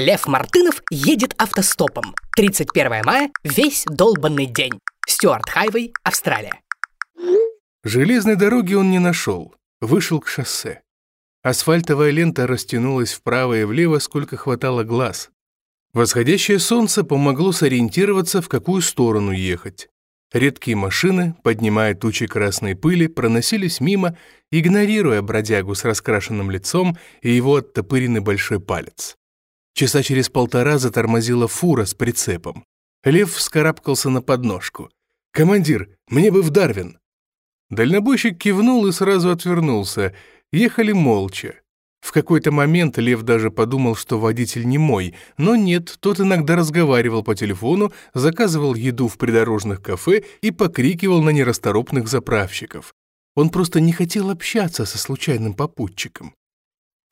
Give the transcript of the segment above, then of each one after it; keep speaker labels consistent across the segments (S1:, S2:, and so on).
S1: Лев Мартынов едет автостопом. 31 мая – весь долбанный день. Стюарт Хайвей, Австралия.
S2: Железной дороги он не нашел. Вышел к шоссе. Асфальтовая лента растянулась вправо и влево, сколько хватало глаз. Восходящее солнце помогло сориентироваться, в какую сторону ехать. Редкие машины, поднимая тучи красной пыли, проносились мимо, игнорируя бродягу с раскрашенным лицом и его оттопыренный большой палец. Часа через полтора затормозила фура с прицепом. Лев вскарабкался на подножку. «Командир, мне бы в Дарвин!» Дальнобойщик кивнул и сразу отвернулся. Ехали молча. В какой-то момент Лев даже подумал, что водитель не мой, но нет, тот иногда разговаривал по телефону, заказывал еду в придорожных кафе и покрикивал на нерасторопных заправщиков. Он просто не хотел общаться со случайным попутчиком.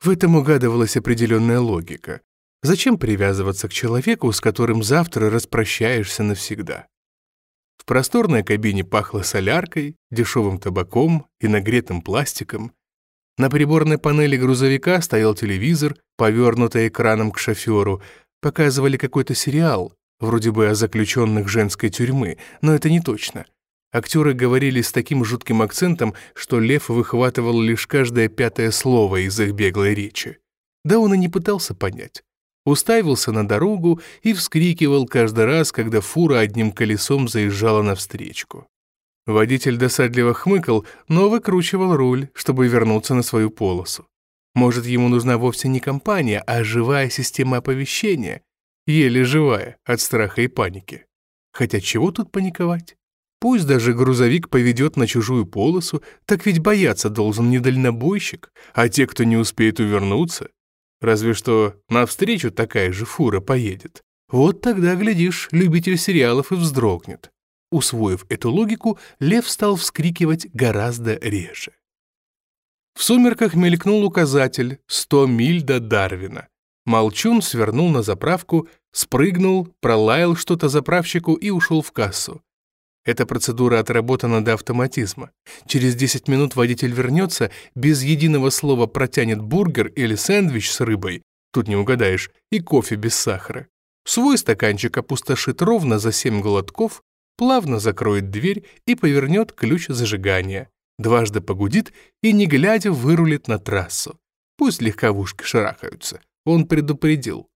S2: В этом угадывалась определенная логика. Зачем привязываться к человеку, с которым завтра распрощаешься навсегда? В просторной кабине пахло соляркой, дешевым табаком и нагретым пластиком. На приборной панели грузовика стоял телевизор, повернутый экраном к шоферу. Показывали какой-то сериал, вроде бы о заключенных женской тюрьмы, но это не точно. Актеры говорили с таким жутким акцентом, что Лев выхватывал лишь каждое пятое слово из их беглой речи. Да он и не пытался понять уставился на дорогу и вскрикивал каждый раз, когда фура одним колесом заезжала навстречку. Водитель досадливо хмыкал, но выкручивал руль, чтобы вернуться на свою полосу. Может, ему нужна вовсе не компания, а живая система оповещения, еле живая от страха и паники. Хотя чего тут паниковать? Пусть даже грузовик поведет на чужую полосу, так ведь бояться должен не дальнобойщик, а те, кто не успеет увернуться, Разве что навстречу такая же фура поедет. Вот тогда, глядишь, любитель сериалов и вздрогнет. Усвоив эту логику, лев стал вскрикивать гораздо реже. В сумерках мелькнул указатель «100 миль до Дарвина». Молчун свернул на заправку, спрыгнул, пролаял что-то заправщику и ушел в кассу. Эта процедура отработана до автоматизма. Через 10 минут водитель вернется, без единого слова протянет бургер или сэндвич с рыбой, тут не угадаешь, и кофе без сахара. Свой стаканчик опустошит ровно за 7 глотков, плавно закроет дверь и повернет ключ зажигания. Дважды погудит и, не глядя, вырулит на трассу. Пусть легковушки шарахаются. Он предупредил.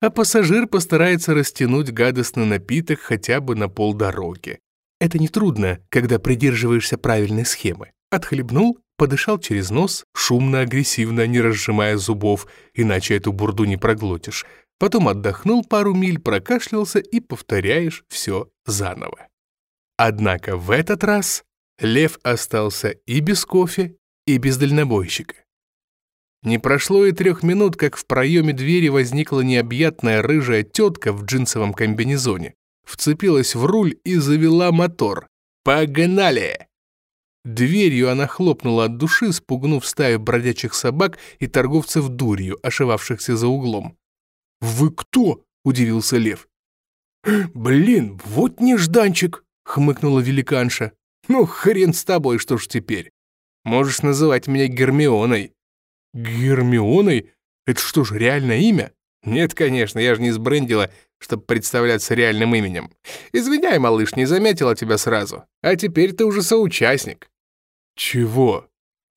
S2: А пассажир постарается растянуть гадостный напиток хотя бы на полдороги. Это нетрудно, когда придерживаешься правильной схемы. Отхлебнул, подышал через нос, шумно, агрессивно, не разжимая зубов, иначе эту бурду не проглотишь. Потом отдохнул пару миль, прокашлялся и повторяешь все заново. Однако в этот раз лев остался и без кофе, и без дальнобойщика. Не прошло и трех минут, как в проеме двери возникла необъятная рыжая тетка в джинсовом комбинезоне вцепилась в руль и завела мотор. «Погнали!» Дверью она хлопнула от души, спугнув стаю бродячих собак и торговцев дурью, ошивавшихся за углом. «Вы кто?» — удивился Лев. «Блин, вот нежданчик!» — хмыкнула великанша. «Ну, хрен с тобой, что ж теперь? Можешь называть меня Гермионой». «Гермионой? Это что ж, реальное имя?» «Нет, конечно, я же не сбрендила чтобы представляться реальным именем. Извиняй, малыш, не заметила тебя сразу. А теперь ты уже соучастник». «Чего?»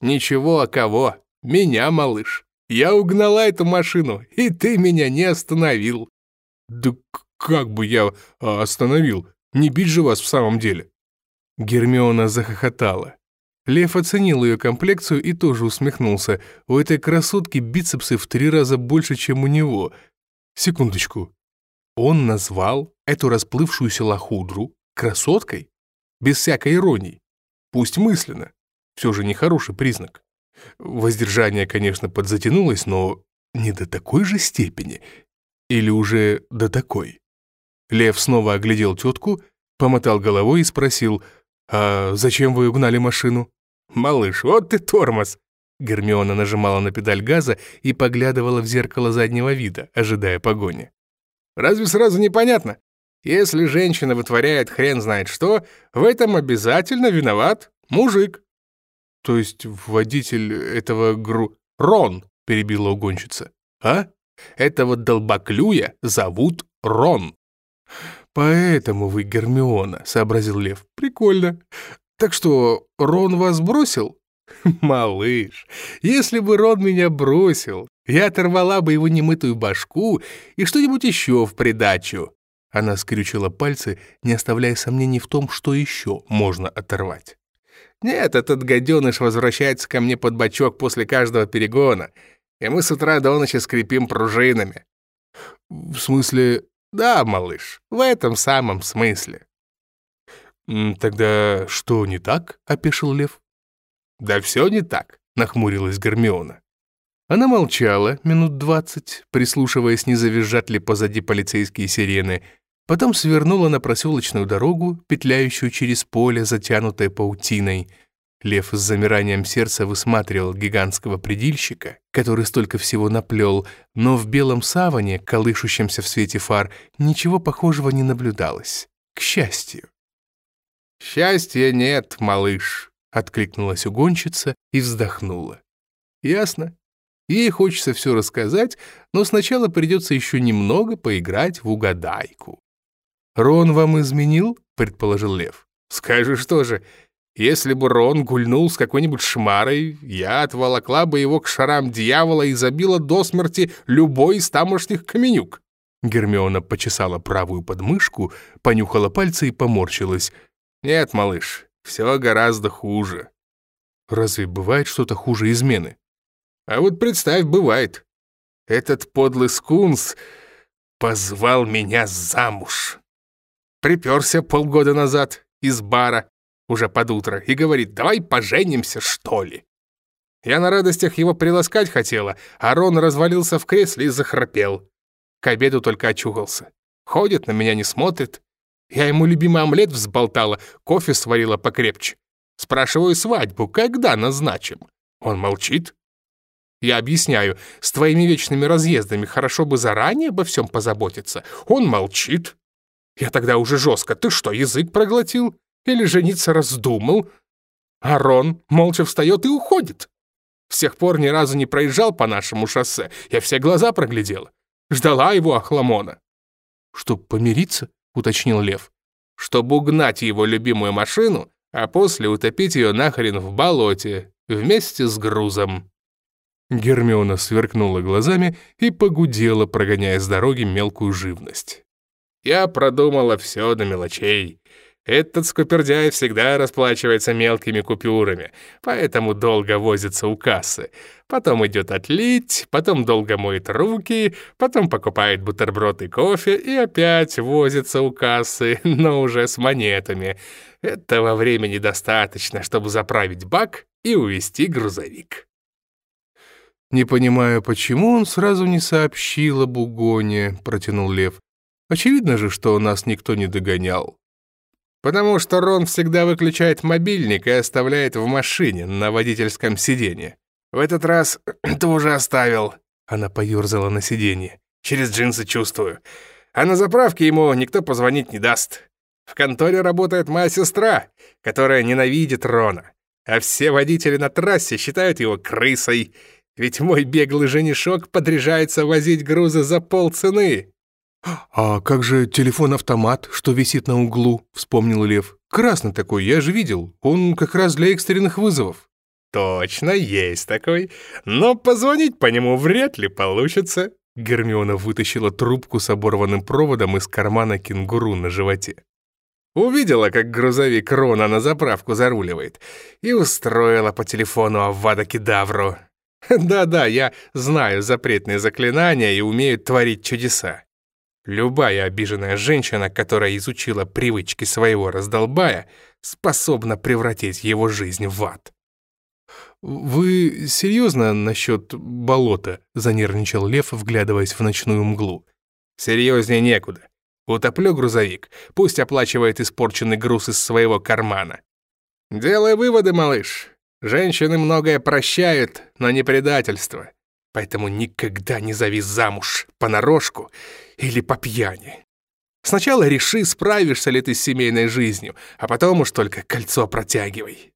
S2: «Ничего, а кого? Меня, малыш. Я угнала эту машину, и ты меня не остановил». «Да как бы я а, остановил? Не бить же вас в самом деле». Гермиона захохотала. Лев оценил ее комплекцию и тоже усмехнулся. У этой красотки бицепсы в три раза больше, чем у него. Секундочку, он назвал эту расплывшуюся лохудру красоткой? Без всякой иронии. Пусть мысленно. Все же нехороший признак. Воздержание, конечно, подзатянулось, но не до такой же степени. Или уже до такой. Лев снова оглядел тетку, помотал головой и спросил, «А зачем вы угнали машину?» «Малыш, вот ты тормоз!» Гермиона нажимала на педаль газа и поглядывала в зеркало заднего вида, ожидая погони. Разве сразу непонятно? Если женщина вытворяет хрен знает что, в этом обязательно виноват мужик. То есть водитель этого гру... Рон, перебила угонщица. А? Этого долбоклюя зовут Рон». «Поэтому вы Гермиона», — сообразил Лев. «Прикольно. Так что, Рон вас бросил?» «Малыш, если бы Рон меня бросил, я оторвала бы его немытую башку и что-нибудь еще в придачу». Она скрючила пальцы, не оставляя сомнений в том, что еще можно оторвать. «Нет, этот гаденыш возвращается ко мне под бочок после каждого перегона, и мы с утра до ночи скрипим пружинами». «В смысле...» «Да, малыш, в этом самом смысле». «Тогда что не так?» — опешил Лев. «Да все не так», — нахмурилась Гермиона. Она молчала минут двадцать, прислушиваясь, не завизжат ли позади полицейские сирены, потом свернула на проселочную дорогу, петляющую через поле, затянутое паутиной. Лев с замиранием сердца высматривал гигантского предильщика, который столько всего наплел, но в белом саване, колышущемся в свете фар, ничего похожего не наблюдалось. К счастью. «Счастья нет, малыш», Откликнулась угонщица и вздохнула. Ясно. Ей хочется все рассказать, но сначала придется еще немного поиграть в угадайку. «Рон вам изменил?» — предположил Лев. «Скажешь тоже, если бы Рон гульнул с какой-нибудь шмарой, я отволокла бы его к шарам дьявола и забила до смерти любой из тамошних каменюк». Гермиона почесала правую подмышку, понюхала пальцы и поморщилась. «Нет, малыш, все гораздо хуже. Разве бывает что-то хуже измены? А вот представь, бывает. Этот подлый скунс позвал меня замуж. Приперся полгода назад из бара, уже под утро, и говорит, давай поженимся, что ли. Я на радостях его приласкать хотела, а Рон развалился в кресле и захрапел. К обеду только очухался. Ходит, на меня не смотрит, я ему любимый омлет взболтала, кофе сварила покрепче. Спрашиваю свадьбу, когда назначим? Он молчит. Я объясняю, с твоими вечными разъездами хорошо бы заранее обо всем позаботиться. Он молчит. Я тогда уже жестко. Ты что, язык проглотил? Или жениться раздумал? Арон молча встает и уходит. С тех пор ни разу не проезжал по нашему шоссе. Я все глаза проглядела. Ждала его Ахламона. Чтоб помириться? — уточнил Лев. «Чтобы угнать его любимую машину, а после утопить ее нахрен в болоте, вместе с грузом». Гермиона сверкнула глазами и погудела, прогоняя с дороги мелкую живность. «Я продумала все до мелочей. Этот скупердяй всегда расплачивается мелкими купюрами, поэтому долго возится у кассы. Потом идет отлить, потом долго моет руки, потом покупает бутерброд и кофе и опять возится у кассы, но уже с монетами. Этого времени достаточно, чтобы заправить бак и увезти грузовик. «Не понимаю, почему он сразу не сообщил об угоне», — протянул Лев. «Очевидно же, что нас никто не догонял». Потому что Рон всегда выключает мобильник и оставляет в машине на водительском сиденье. В этот раз тоже оставил. Она поерзала на сиденье. Через джинсы чувствую. А на заправке ему никто позвонить не даст. В конторе работает моя сестра, которая ненавидит Рона. А все водители на трассе считают его крысой. Ведь мой беглый женишок подряжается возить грузы за полцены. «А как же телефон-автомат, что висит на углу?» — вспомнил Лев. «Красный такой, я же видел. Он как раз для экстренных вызовов». «Точно, есть такой. Но позвонить по нему вряд ли получится». Гермиона вытащила трубку с оборванным проводом из кармана кенгуру на животе. Увидела, как грузовик Рона на заправку заруливает, и устроила по телефону Аввада Кедавру. Да-да, я знаю запретные заклинания и умею творить чудеса. Любая обиженная женщина, которая изучила привычки своего раздолбая, способна превратить его жизнь в ад. «Вы серьезно насчет болота?» — занервничал Лев, вглядываясь в ночную мглу. «Серьезнее некуда. Утоплю грузовик, пусть оплачивает испорченный груз из своего кармана. Делай выводы, малыш. Женщины многое прощают, но не предательство. Поэтому никогда не зови замуж понарошку или по пьяни. Сначала реши, справишься ли ты с семейной жизнью, а потом уж только кольцо протягивай.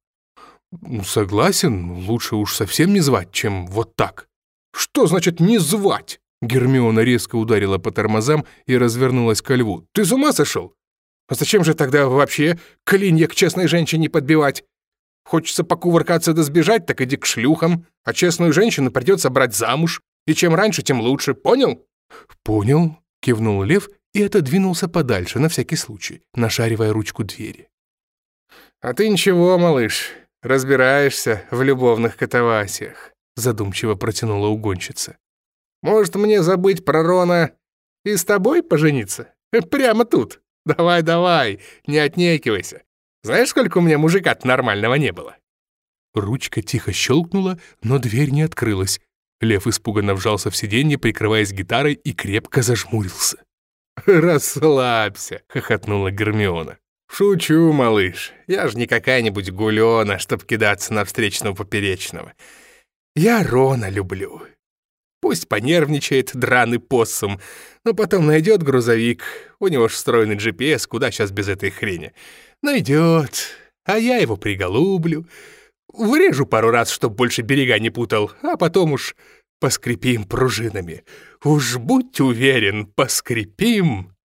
S2: Согласен, лучше уж совсем не звать, чем вот так. Что значит не звать? Гермиона резко ударила по тормозам и развернулась ко льву. «Ты с ума сошел? А зачем же тогда вообще клинья к честной женщине подбивать? Хочется покувыркаться да сбежать, так иди к шлюхам, а честную женщину придется брать замуж. И чем раньше, тем лучше, понял?» «Понял», — кивнул лев и отодвинулся подальше, на всякий случай, нашаривая ручку двери.
S3: «А ты ничего, малыш, разбираешься в любовных катавасиях»,
S2: задумчиво протянула угонщица.
S3: «Может, мне забыть про Рона и с тобой пожениться? Прямо тут. Давай, давай, не отнекивайся. Знаешь, сколько у меня мужика нормального не было?»
S2: Ручка тихо щелкнула, но дверь не открылась. Лев испуганно вжался в сиденье, прикрываясь гитарой, и крепко зажмурился.
S3: «Расслабься», — хохотнула Гермиона. «Шучу, малыш. Я же не какая-нибудь гулёна, чтоб кидаться на встречного поперечного. Я Рона люблю. Пусть понервничает драный поссум, но потом найдет грузовик. У него ж встроенный GPS, куда сейчас без этой хрени. Найдет, а я его приголублю. Врежу пару раз, чтоб больше берега не путал, а потом уж поскрипим пружинами. Уж будь уверен, поскрипим.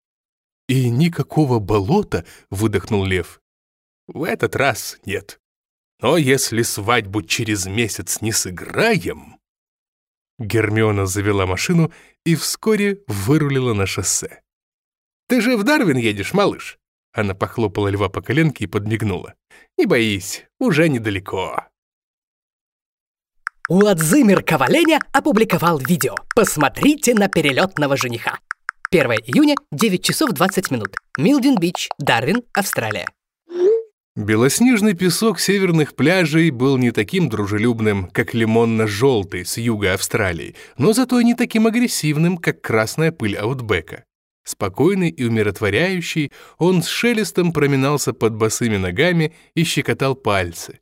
S2: И никакого болота, выдохнул лев.
S3: В этот раз нет. Но если свадьбу через месяц не сыграем...
S2: Гермиона завела машину и вскоре вырулила на шоссе.
S3: «Ты же в Дарвин едешь, малыш?» Она похлопала льва по коленке и подмигнула. «Не боись, уже недалеко».
S1: Владимир Коваленя опубликовал видео. Посмотрите на перелетного жениха. 1 июня, 9 часов 20 минут. Милдин-Бич, Дарвин, Австралия.
S2: Белоснежный песок северных пляжей был не таким дружелюбным, как лимонно-желтый с юга Австралии, но зато и не таким агрессивным, как красная пыль Аутбека. Спокойный и умиротворяющий, он с шелестом проминался под босыми ногами и щекотал пальцы.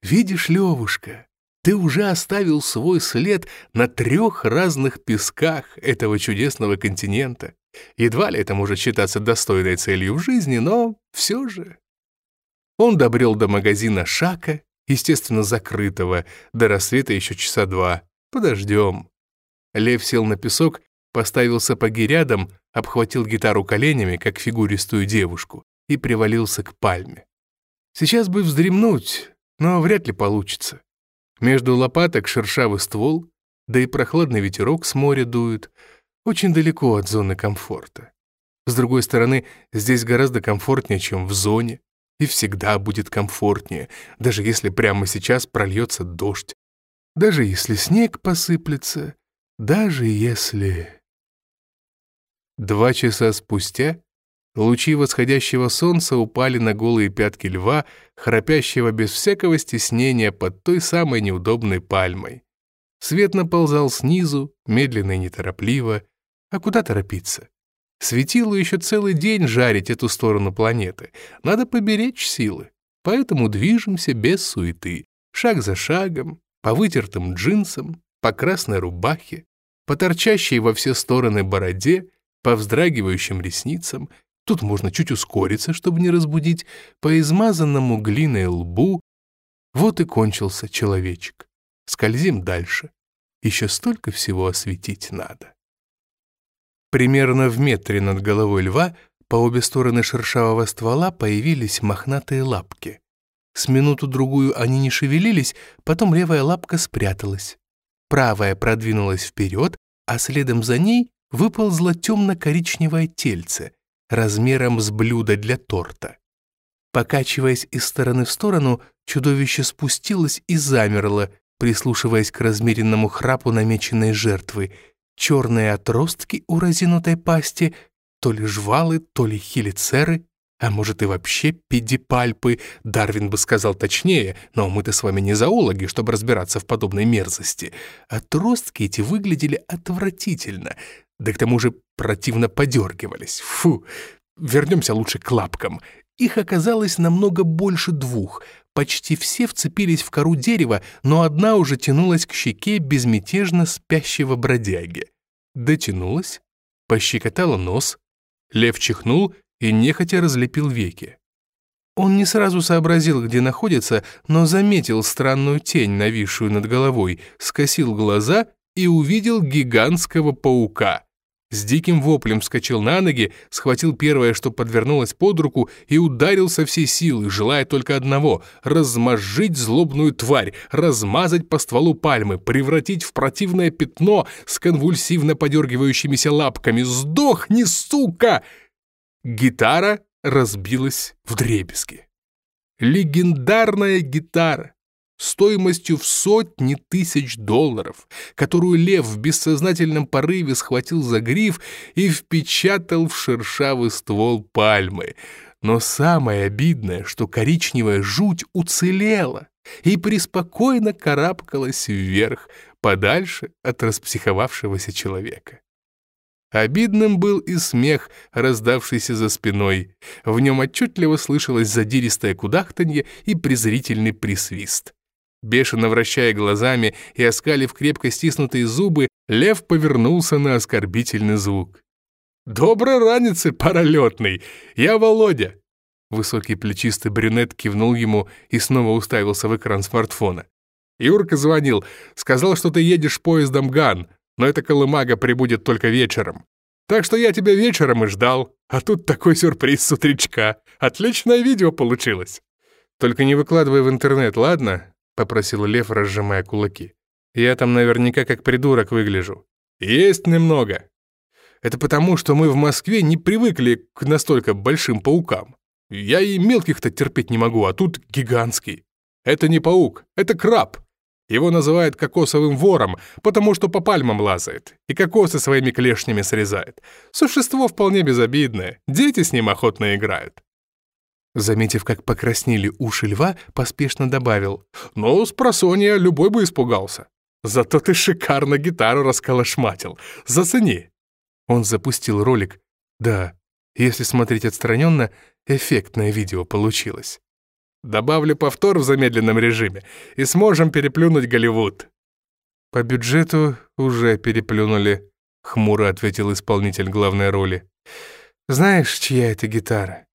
S2: «Видишь, Левушка, ты уже оставил свой след на трех разных песках этого чудесного континента. Едва ли это может считаться достойной целью в жизни, но все же...» Он добрел до магазина Шака, естественно, закрытого, до рассвета еще часа два. Подождем. Лев сел на песок, поставил сапоги рядом, обхватил гитару коленями, как фигуристую девушку, и привалился к пальме. Сейчас бы вздремнуть, но вряд ли получится. Между лопаток шершавый ствол, да и прохладный ветерок с моря дует, очень далеко от зоны комфорта. С другой стороны, здесь гораздо комфортнее, чем в зоне, и всегда будет комфортнее, даже если прямо сейчас прольется дождь, даже если снег посыплется, даже если... Два часа спустя лучи восходящего солнца упали на голые пятки льва, храпящего без всякого стеснения под той самой неудобной пальмой. Свет наползал снизу, медленно и неторопливо. А куда торопиться? Светилу еще целый день жарить эту сторону планеты. Надо поберечь силы. Поэтому движемся без суеты, шаг за шагом, по вытертым джинсам, по красной рубахе, по торчащей во все стороны бороде, по вздрагивающим ресницам. Тут можно чуть ускориться, чтобы не разбудить, по измазанному глиной лбу. Вот и кончился человечек. Скользим дальше. Еще столько всего осветить надо. Примерно в метре над головой льва по обе стороны шершавого ствола появились мохнатые лапки. С минуту-другую они не шевелились, потом левая лапка спряталась. Правая продвинулась вперед, а следом за ней выползло темно-коричневое тельце, размером с блюдо для торта. Покачиваясь из стороны в сторону, чудовище спустилось и замерло, прислушиваясь к размеренному храпу намеченной жертвы — черные отростки у разинутой пасти, то ли жвалы, то ли хелицеры, а может и вообще педипальпы, Дарвин бы сказал точнее, но мы-то с вами не зоологи, чтобы разбираться в подобной мерзости. Отростки эти выглядели отвратительно, да к тому же противно подергивались. Фу, вернемся лучше к лапкам. Их оказалось намного больше двух. Почти все вцепились в кору дерева, но одна уже тянулась к щеке безмятежно спящего бродяги. Дотянулась, пощекотала нос, лев чихнул и нехотя разлепил веки. Он не сразу сообразил, где находится, но заметил странную тень, нависшую над головой, скосил глаза и увидел гигантского паука. С диким воплем вскочил на ноги, схватил первое, что подвернулось под руку, и ударил со всей силы, желая только одного — размозжить злобную тварь, размазать по стволу пальмы, превратить в противное пятно с конвульсивно подергивающимися лапками. «Сдохни, сука!» Гитара разбилась в дребезги. Легендарная гитара стоимостью в сотни тысяч долларов, которую лев в бессознательном порыве схватил за гриф и впечатал в шершавый ствол пальмы. Но самое обидное, что коричневая жуть уцелела и преспокойно карабкалась вверх, подальше от распсиховавшегося человека. Обидным был и смех, раздавшийся за спиной. В нем отчетливо слышалось задиристое кудахтанье и презрительный присвист. Бешено вращая глазами и оскалив крепко стиснутые зубы, лев повернулся на оскорбительный звук. «Доброй раницы, паралетный! Я Володя!» Высокий плечистый брюнет кивнул ему и снова уставился в экран смартфона. «Юрка звонил, сказал, что ты едешь поездом ГАН, но эта колымага прибудет только вечером. Так что я тебя вечером и ждал, а тут такой сюрприз с утречка. Отличное видео получилось!» «Только не выкладывай в интернет, ладно? — попросил Лев, разжимая кулаки. «Я там наверняка как придурок выгляжу». «Есть немного». «Это потому, что мы в Москве не привыкли к настолько большим паукам. Я и мелких-то терпеть не могу, а тут гигантский. Это не паук, это краб. Его называют кокосовым вором, потому что по пальмам лазает и кокосы своими клешнями срезает. Существо вполне безобидное, дети с ним охотно играют. Заметив, как покраснели уши льва, поспешно добавил. «Ну, с просонья любой бы испугался. Зато ты шикарно гитару расколошматил. Зацени!» Он запустил ролик. Да, если смотреть отстраненно, эффектное видео получилось. Добавлю повтор в замедленном режиме, и сможем переплюнуть Голливуд. По бюджету уже переплюнули, хмуро ответил исполнитель главной роли. Знаешь, чья это гитара?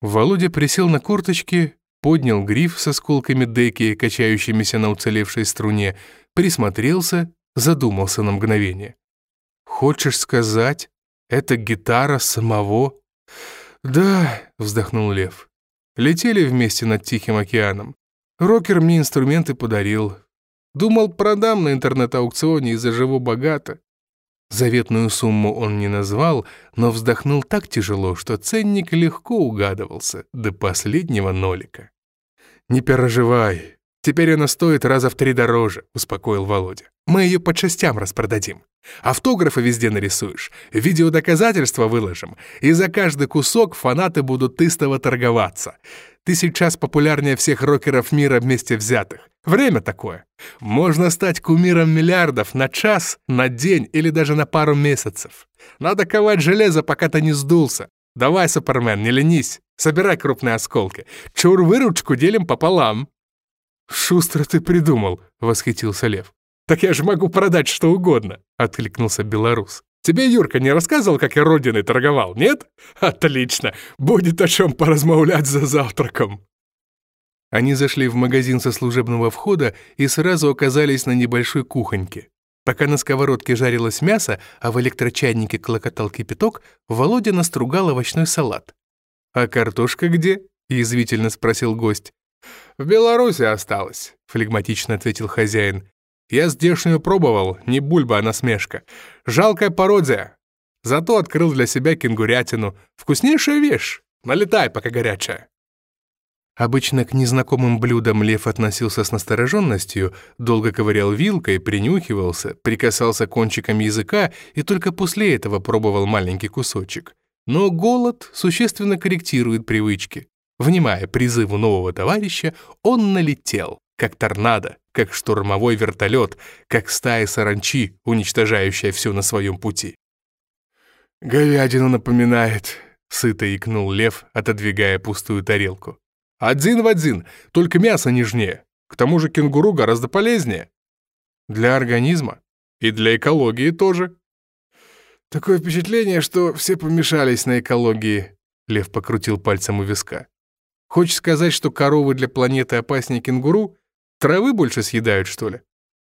S2: Володя присел на корточки, поднял гриф с осколками деки, качающимися на уцелевшей струне, присмотрелся, задумался на мгновение. «Хочешь сказать, это гитара самого?» «Да», — вздохнул Лев. «Летели вместе над Тихим океаном. Рокер мне инструменты подарил. Думал, продам на интернет-аукционе и заживу богато. Заветную сумму он не назвал, но вздохнул так тяжело, что ценник легко угадывался до последнего нолика. «Не переживай, теперь она стоит раза в три дороже», — успокоил Володя. «Мы ее по частям распродадим. Автографы везде нарисуешь, видеодоказательства выложим, и за каждый кусок фанаты будут истово торговаться. Ты сейчас популярнее всех рокеров мира вместе взятых. Время такое. Можно стать кумиром миллиардов на час, на день или даже на пару месяцев. Надо ковать железо, пока ты не сдулся. Давай, Супермен, не ленись. Собирай крупные осколки. Чур выручку делим пополам. «Шустро ты придумал», — восхитился Лев. «Так я же могу продать что угодно», — откликнулся белорус. «Тебе Юрка не рассказывал, как я родиной торговал, нет? Отлично, будет о чем поразмовлять за завтраком». Они зашли в магазин со служебного входа и сразу оказались на небольшой кухоньке. Пока на сковородке жарилось мясо, а в электрочайнике клокотал кипяток, Володя настругал овощной салат. «А картошка где?» — язвительно спросил гость. «В Беларуси осталось», — флегматично ответил хозяин. «Я здешнюю пробовал, не бульба, а насмешка. Жалкая пародия. Зато открыл для себя кенгурятину. Вкуснейшая вещь. Налетай, пока горячая». Обычно к незнакомым блюдам лев относился с настороженностью, долго ковырял вилкой, принюхивался, прикасался кончиком языка и только после этого пробовал маленький кусочек. Но голод существенно корректирует привычки. Внимая призыву нового товарища, он налетел, как торнадо, как штурмовой вертолет, как стая саранчи, уничтожающая все на своем пути. «Говядину напоминает», — сыто икнул лев, отодвигая пустую тарелку. Один в один, только мясо нежнее. К тому же кенгуру гораздо полезнее. Для организма. И для экологии тоже. Такое впечатление, что все помешались на экологии. Лев покрутил пальцем у виска. Хочешь сказать, что коровы для планеты опаснее кенгуру? Травы больше съедают, что ли?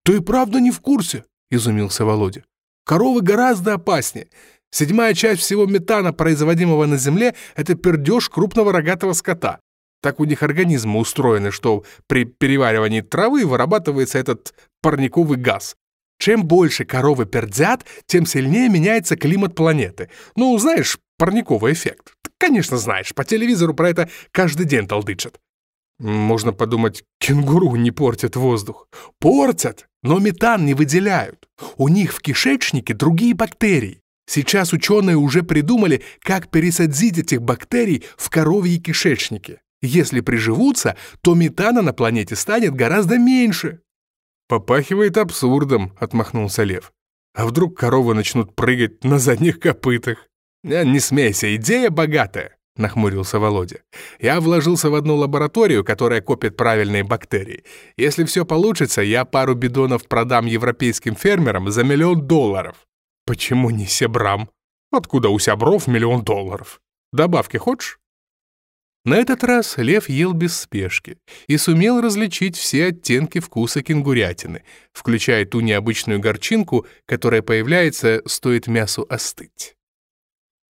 S2: Ты правда не в курсе? — изумился Володя. «Коровы гораздо опаснее. Седьмая часть всего метана, производимого на Земле, это пердеж крупного рогатого скота. Так у них организмы устроены, что при переваривании травы вырабатывается этот парниковый газ. Чем больше коровы пердят, тем сильнее меняется климат планеты. Ну, знаешь, парниковый эффект. Ты, конечно, знаешь, по телевизору про это каждый день толдычат. Можно подумать, кенгуру не портят воздух. Портят, но метан не выделяют. У них в кишечнике другие бактерии. Сейчас ученые уже придумали, как пересадить этих бактерий в коровьи кишечники. Если приживутся, то метана на планете станет гораздо меньше. «Попахивает абсурдом», — отмахнулся Лев. «А вдруг коровы начнут прыгать на задних копытах?» «Э, «Не смейся, идея богатая», — нахмурился Володя. «Я вложился в одну лабораторию, которая копит правильные бактерии. Если все получится, я пару бидонов продам европейским фермерам за миллион долларов». «Почему не себрам? Откуда у сябров миллион долларов? Добавки хочешь?» На этот раз лев ел без спешки и сумел различить все оттенки вкуса кенгурятины, включая ту необычную горчинку, которая появляется, стоит мясу остыть.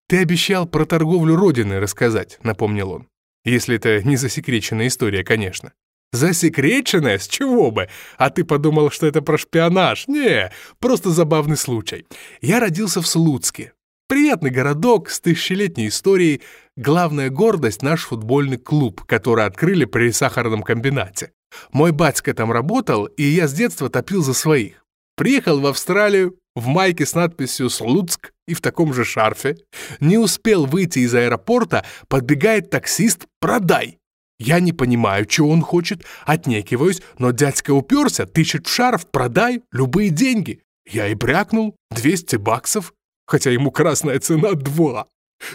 S2: «Ты обещал про торговлю Родины рассказать», — напомнил он. «Если это не засекреченная история, конечно». «Засекреченная? С чего бы? А ты подумал, что это про шпионаж? Не, просто забавный случай. Я родился в Слуцке, Приятный городок с тысячелетней историей. Главная гордость — наш футбольный клуб, который открыли при сахарном комбинате. Мой батька там работал, и я с детства топил за своих. Приехал в Австралию в майке с надписью «Слуцк» и в таком же шарфе. Не успел выйти из аэропорта, подбегает таксист «Продай». Я не понимаю, чего он хочет, отнекиваюсь, но дядька уперся, тычет в шарф, продай, любые деньги. Я и брякнул, 200 баксов хотя ему красная цена два.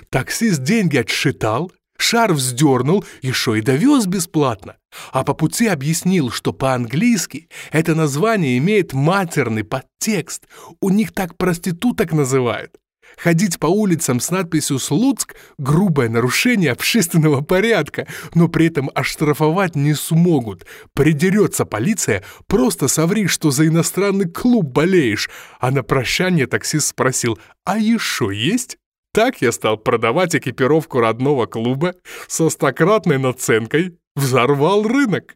S2: Таксист деньги отсчитал, шар вздернул, еще и довез бесплатно. А по пути объяснил, что по-английски это название имеет матерный подтекст. У них так проституток называют. Ходить по улицам с надписью «Слуцк» — грубое нарушение общественного порядка, но при этом оштрафовать не смогут. Придерется полиция, просто соври, что за иностранный клуб болеешь. А на прощание таксист спросил «А еще есть?» Так я стал продавать экипировку родного клуба со стократной наценкой. Взорвал рынок.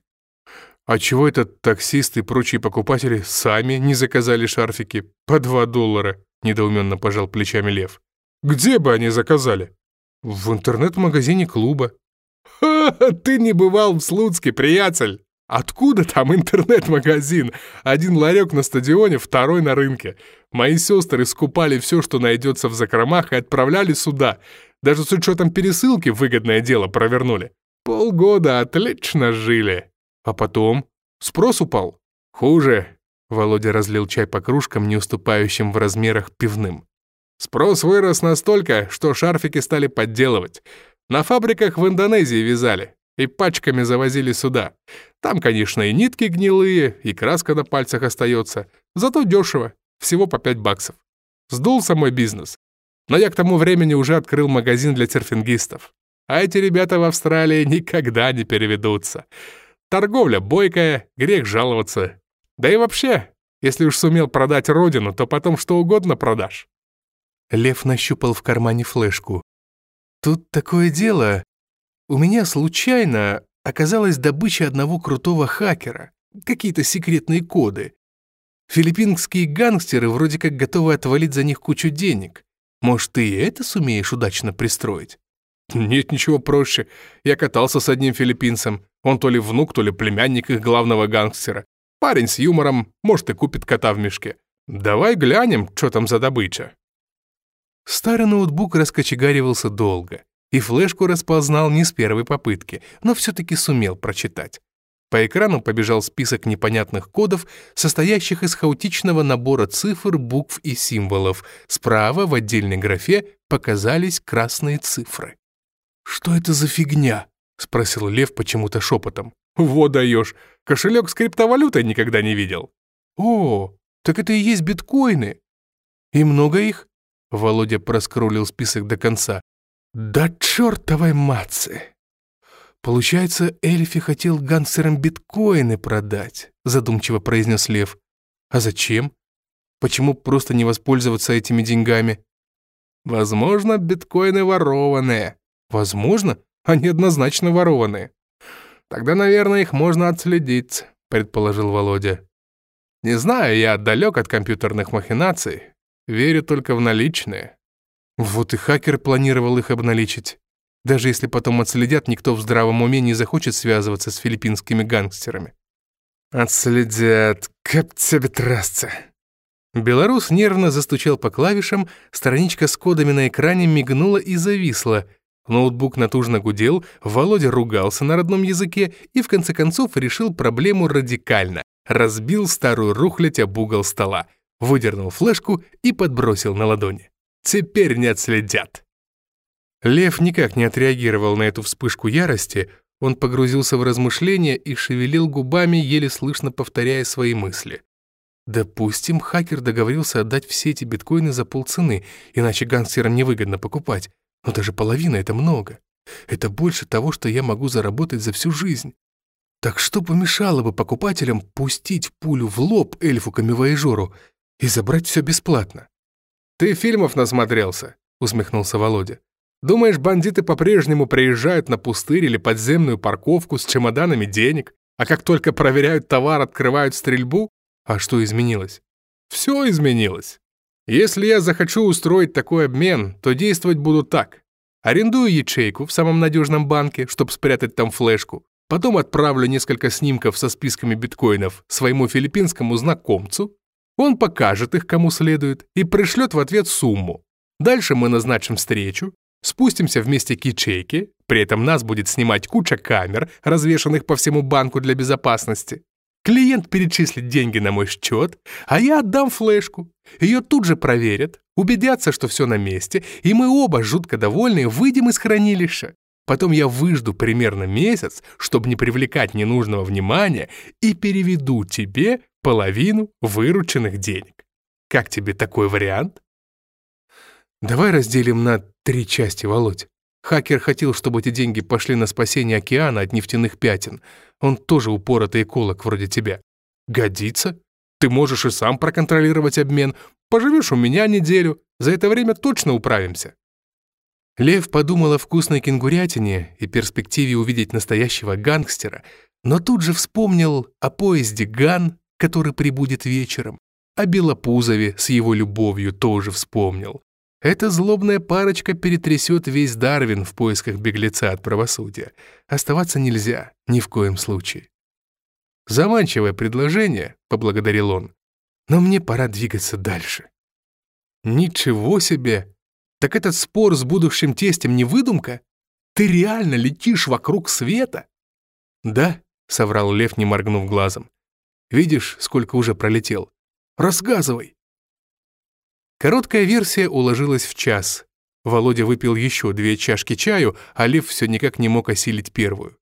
S2: А чего этот таксист и прочие покупатели сами не заказали шарфики по 2 доллара? — недоуменно пожал плечами Лев. «Где бы они заказали?» «В интернет-магазине клуба». «Ха, ты не бывал в Слуцке, приятель!» «Откуда там интернет-магазин? Один ларек на стадионе, второй на рынке. Мои сестры скупали все, что найдется в закромах, и отправляли сюда. Даже с учетом пересылки выгодное дело провернули. Полгода отлично жили. А потом? Спрос упал? Хуже. Володя разлил чай по кружкам, не уступающим в размерах пивным. Спрос вырос настолько, что шарфики стали подделывать. На фабриках в Индонезии вязали и пачками завозили сюда. Там, конечно, и нитки гнилые, и краска на пальцах остается. Зато дешево, всего по 5 баксов. Сдулся мой бизнес. Но я к тому времени уже открыл магазин для серфингистов. А эти ребята в Австралии никогда не переведутся. Торговля бойкая, грех жаловаться. Да и вообще, если уж сумел продать родину, то потом что угодно продашь». Лев нащупал в кармане флешку. «Тут такое дело. У меня случайно оказалась добыча одного крутого хакера. Какие-то секретные коды. Филиппинские гангстеры вроде как готовы отвалить за них кучу денег. Может, ты и это сумеешь удачно пристроить?» «Нет ничего проще. Я катался с одним филиппинцем. Он то ли внук, то ли племянник их главного гангстера. Парень с юмором, может, и купит кота в мешке. Давай глянем, что там за добыча». Старый ноутбук раскочегаривался долго, и флешку распознал не с первой попытки, но все-таки сумел прочитать. По экрану побежал список непонятных кодов, состоящих из хаотичного набора цифр, букв и символов. Справа в отдельной графе показались красные цифры. «Что это за фигня?» — спросил Лев почему-то шепотом. «Во даешь! Кошелек с криптовалютой никогда не видел». «О, так это и есть биткоины!» «И много их?» Володя проскролил список до конца. «Да чертовой матцы!» «Получается, Эльфи хотел гангстерам биткоины продать», задумчиво произнес Лев. «А зачем?» Почему просто не воспользоваться этими деньгами?
S3: Возможно, биткоины ворованные.
S2: Возможно, они однозначно ворованные.
S3: Тогда, наверное, их можно отследить, предположил Володя. Не знаю, я далек от компьютерных махинаций. Верю только в наличные.
S2: Вот и хакер планировал их обналичить. Даже если потом отследят, никто в здравом уме не захочет связываться с филиппинскими гангстерами.
S3: Отследят, как тебе трасца.
S2: Белорус нервно застучал по клавишам, страничка с кодами на экране мигнула и зависла. Ноутбук натужно гудел, Володя ругался на родном языке и в конце концов решил проблему радикально. Разбил старую рухлядь об угол стола, выдернул флешку и подбросил на ладони. Теперь не отследят. Лев никак не отреагировал на эту вспышку ярости, он погрузился в размышления и шевелил губами, еле слышно повторяя свои мысли. Допустим, хакер договорился отдать все эти биткоины за полцены, иначе гангстерам невыгодно покупать. Но даже половина — это много. Это больше того, что я могу заработать за всю жизнь. Так что помешало бы покупателям пустить пулю в лоб эльфу камевоежору и забрать все бесплатно?
S3: «Ты фильмов насмотрелся», — усмехнулся Володя. «Думаешь, бандиты по-прежнему приезжают на пустырь или подземную парковку с чемоданами денег, а как только проверяют товар, открывают стрельбу?
S2: А что изменилось?
S3: Все изменилось. Если я захочу устроить такой обмен, то действовать буду так. Арендую ячейку в самом надежном банке, чтобы спрятать там флешку. Потом отправлю несколько снимков со списками биткоинов своему филиппинскому знакомцу. Он покажет их кому следует и пришлет в ответ сумму. Дальше мы назначим встречу, спустимся вместе к ячейке, при этом нас будет снимать куча камер, развешанных по всему банку для безопасности. Клиент перечислит деньги на мой счет, а я отдам флешку. Ее тут же проверят, убедятся, что все на месте, и мы оба, жутко довольные, выйдем из хранилища. Потом я выжду примерно месяц, чтобы не привлекать ненужного внимания, и переведу тебе половину вырученных денег. Как тебе такой вариант?
S2: Давай разделим на три части, Володь. Хакер хотел, чтобы эти деньги пошли на спасение океана от нефтяных пятен. Он тоже упоротый эколог вроде тебя.
S3: Годится. Ты можешь и сам проконтролировать обмен. Поживешь у меня неделю. За это время точно управимся.
S2: Лев подумал о вкусной кенгурятине и перспективе увидеть настоящего гангстера, но тут же вспомнил о поезде «Ган», который прибудет вечером, о Белопузове с его любовью тоже вспомнил. Эта злобная парочка перетрясет весь Дарвин в поисках беглеца от правосудия. Оставаться нельзя, ни в коем случае. «Заманчивое предложение», — поблагодарил он. «Но мне пора двигаться дальше». «Ничего себе! Так этот спор с будущим тестем не выдумка? Ты реально летишь вокруг света?» «Да», — соврал Лев, не моргнув глазом. «Видишь, сколько уже пролетел? Рассказывай!» Короткая версия уложилась в час. Володя выпил еще две чашки чаю, а Лев все никак не мог осилить первую.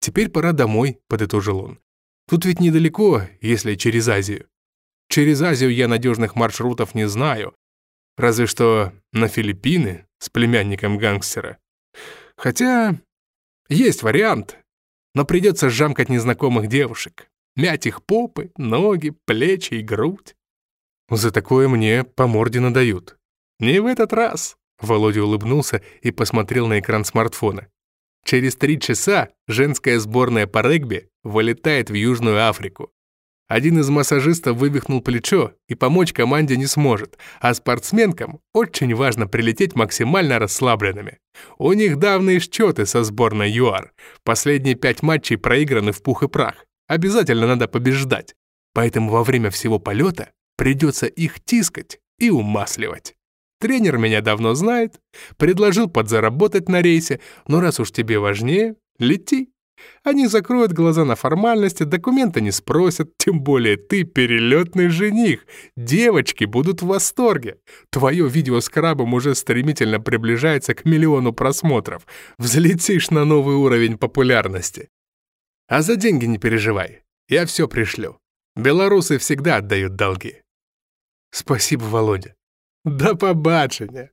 S2: «Теперь пора домой», — подытожил он. «Тут ведь недалеко, если через Азию. Через Азию я надежных маршрутов не знаю. Разве что на Филиппины с племянником гангстера. Хотя есть вариант, но придется жамкать незнакомых девушек, мять их попы, ноги, плечи и грудь. За такое мне по морде надают. Не в этот раз. Володя улыбнулся и посмотрел на экран смартфона. Через три часа женская сборная по регби вылетает в Южную Африку. Один из массажистов вывихнул плечо и помочь команде не сможет, а спортсменкам очень важно прилететь максимально расслабленными. У них давние счеты со сборной ЮАР. Последние пять матчей проиграны в пух и прах. Обязательно надо побеждать. Поэтому во время всего полета Придется их тискать и умасливать. Тренер меня давно знает, предложил подзаработать на рейсе, но раз уж тебе важнее, лети. Они закроют глаза на формальности, документы не спросят, тем более ты перелетный жених. Девочки будут в восторге. Твое видео с крабом уже стремительно приближается к миллиону просмотров. Взлетишь на новый уровень популярности. А за деньги не переживай, я все пришлю. Белорусы всегда отдают долги. Спасибо, Володя. До побачення.